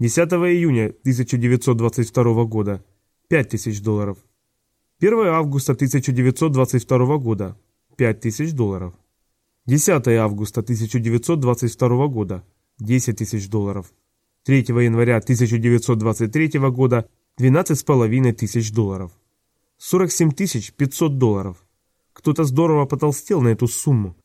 10 июня 1922 года – 5000 долларов. 1 августа 1922 года – 5000 долларов. 10 августа 1922 года – 10 тысяч долларов. 3 января 1923 года – 12,5 тысяч долларов. 47 500 долларов. Кто-то здорово потолстел на эту сумму.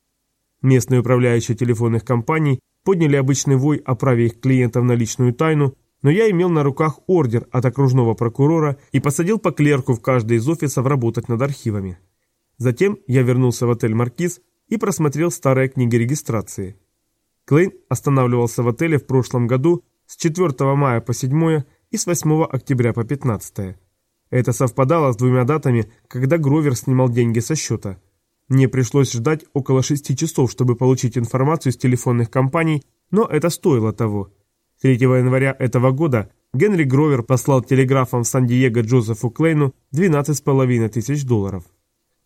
Местные управляющие телефонных компаний подняли обычный вой о праве их клиентов на личную тайну, но я имел на руках ордер от окружного прокурора и посадил по клерку в каждый из офисов работать над архивами. Затем я вернулся в отель «Маркиз» и просмотрел старые книги регистрации. Клейн останавливался в отеле в прошлом году с 4 мая по 7 и с 8 октября по 15. Это совпадало с двумя датами, когда Гровер снимал деньги со счета. Мне пришлось ждать около 6 часов, чтобы получить информацию с телефонных компаний, но это стоило того. 3 января этого года Генри Гровер послал телеграфом в Сан-Диего Джозефу Клейну 12,5 тысяч долларов.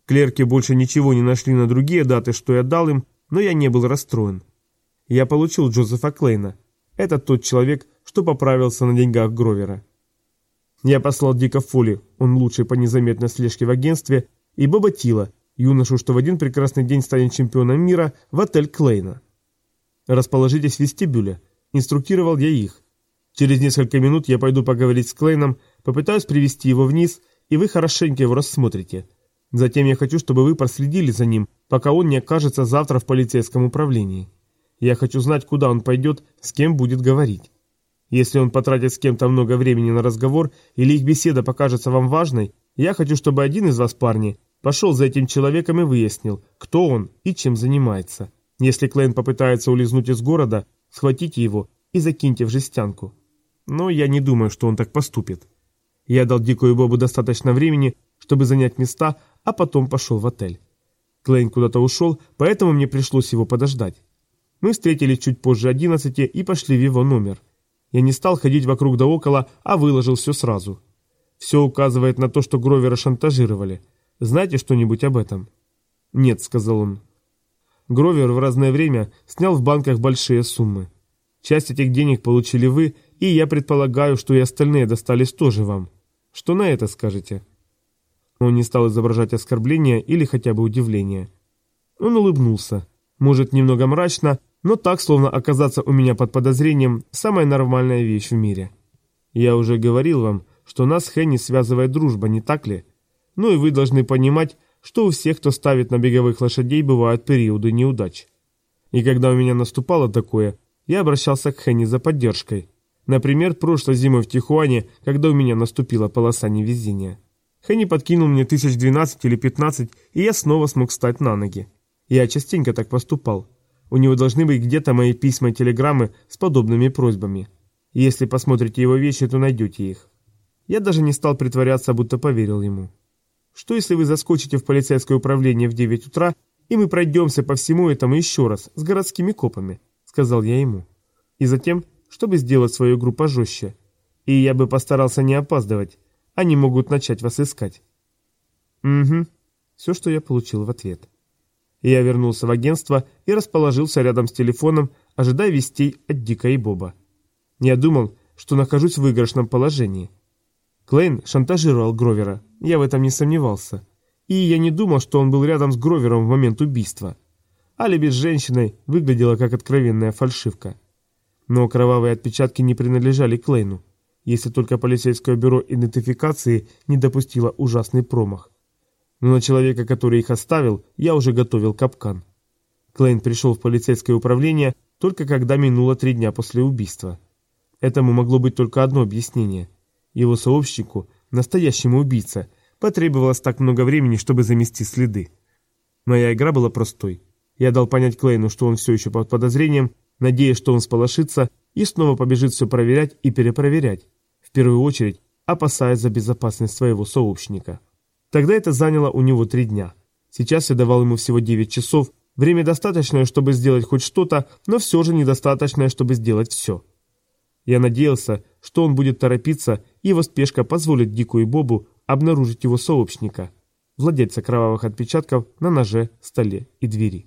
Клерки больше ничего не нашли на другие даты, что я дал им, но я не был расстроен. Я получил Джозефа Клейна. Это тот человек, что поправился на деньгах Гровера. Я послал Дика Фоли, он лучший по незаметной слежке в агентстве, и Боба Тила, юношу, что в один прекрасный день станет чемпионом мира, в отель Клейна. Расположитесь в вестибюле. Инструктировал я их. Через несколько минут я пойду поговорить с Клейном, попытаюсь привести его вниз, и вы хорошенько его рассмотрите. Затем я хочу, чтобы вы проследили за ним, пока он не окажется завтра в полицейском управлении. Я хочу знать, куда он пойдет, с кем будет говорить. Если он потратит с кем-то много времени на разговор или их беседа покажется вам важной, я хочу, чтобы один из вас, парни, пошел за этим человеком и выяснил, кто он и чем занимается. Если Клейн попытается улизнуть из города, схватите его и закиньте в жестянку. Но я не думаю, что он так поступит. Я дал Дику и Бобу достаточно времени, чтобы занять места, а потом пошел в отель. Клейн куда-то ушел, поэтому мне пришлось его подождать. Мы встретились чуть позже одиннадцати и пошли в его номер. Я не стал ходить вокруг да около, а выложил все сразу. Все указывает на то, что Гровера шантажировали. Знаете что-нибудь об этом? Нет, сказал он. Гровер в разное время снял в банках большие суммы. Часть этих денег получили вы, и я предполагаю, что и остальные достались тоже вам. Что на это скажете? Он не стал изображать оскорбления или хотя бы удивления. Он улыбнулся. Может, немного мрачно, но так, словно оказаться у меня под подозрением – самая нормальная вещь в мире. Я уже говорил вам, что нас Хенни связывает дружба, не так ли? Ну и вы должны понимать, что у всех, кто ставит на беговых лошадей, бывают периоды неудач. И когда у меня наступало такое, я обращался к Хенни за поддержкой. Например, прошлой зимой в Тихуане, когда у меня наступила полоса невезения. Хенни подкинул мне тысяч двенадцать или пятнадцать, и я снова смог встать на ноги. Я частенько так поступал. У него должны быть где-то мои письма и телеграммы с подобными просьбами. Если посмотрите его вещи, то найдете их. Я даже не стал притворяться, будто поверил ему. Что если вы заскочите в полицейское управление в 9 утра, и мы пройдемся по всему этому еще раз, с городскими копами, сказал я ему. И затем, чтобы сделать свою игру пожестче. И я бы постарался не опаздывать. Они могут начать вас искать. Угу. Все, что я получил в ответ. Я вернулся в агентство и расположился рядом с телефоном, ожидая вестей от Дика и Боба. Я думал, что нахожусь в выигрышном положении. Клейн шантажировал Гровера, я в этом не сомневался. И я не думал, что он был рядом с Гровером в момент убийства. Алиби с женщиной выглядело как откровенная фальшивка. Но кровавые отпечатки не принадлежали Клейну, если только полицейское бюро идентификации не допустило ужасный промах но на человека, который их оставил, я уже готовил капкан. Клейн пришел в полицейское управление только когда минуло три дня после убийства. Этому могло быть только одно объяснение. Его сообщнику, настоящему убийце, потребовалось так много времени, чтобы замести следы. Моя игра была простой. Я дал понять Клейну, что он все еще под подозрением, надеясь, что он сполошится и снова побежит все проверять и перепроверять, в первую очередь опасаясь за безопасность своего сообщника. Тогда это заняло у него три дня. Сейчас я давал ему всего 9 часов, время достаточное, чтобы сделать хоть что-то, но все же недостаточное, чтобы сделать все. Я надеялся, что он будет торопиться, и его спешка позволит Дику и Бобу обнаружить его сообщника, владельца кровавых отпечатков на ноже, столе и двери.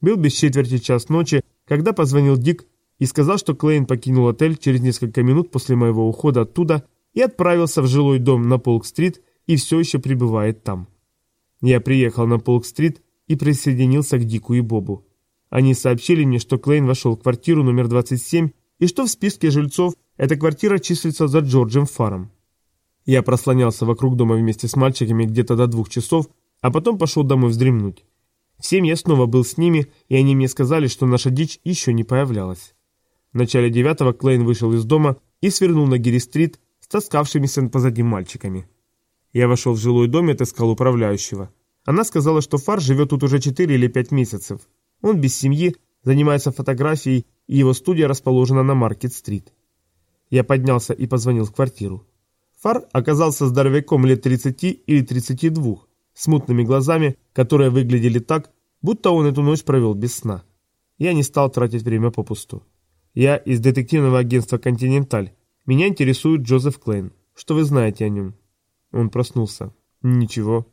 Был без четверти час ночи, когда позвонил Дик и сказал, что Клейн покинул отель через несколько минут после моего ухода оттуда и отправился в жилой дом на Полк-стрит и все еще пребывает там. Я приехал на Полк-стрит и присоединился к Дику и Бобу. Они сообщили мне, что Клейн вошел в квартиру номер 27 и что в списке жильцов эта квартира числится за Джорджем Фаром. Я прослонялся вокруг дома вместе с мальчиками где-то до двух часов, а потом пошел домой вздремнуть. В семь я снова был с ними, и они мне сказали, что наша дичь еще не появлялась. В начале девятого Клейн вышел из дома и свернул на Гири-стрит с таскавшимися позади мальчиками. Я вошел в жилой дом и отыскал управляющего. Она сказала, что Фар живет тут уже 4 или 5 месяцев. Он без семьи, занимается фотографией, и его студия расположена на Маркет-стрит. Я поднялся и позвонил в квартиру. Фар оказался здоровяком лет 30 или 32, с мутными глазами, которые выглядели так, будто он эту ночь провел без сна. Я не стал тратить время попусту. Я из детективного агентства «Континенталь». Меня интересует Джозеф Клейн. Что вы знаете о нем?» Он проснулся. «Ничего.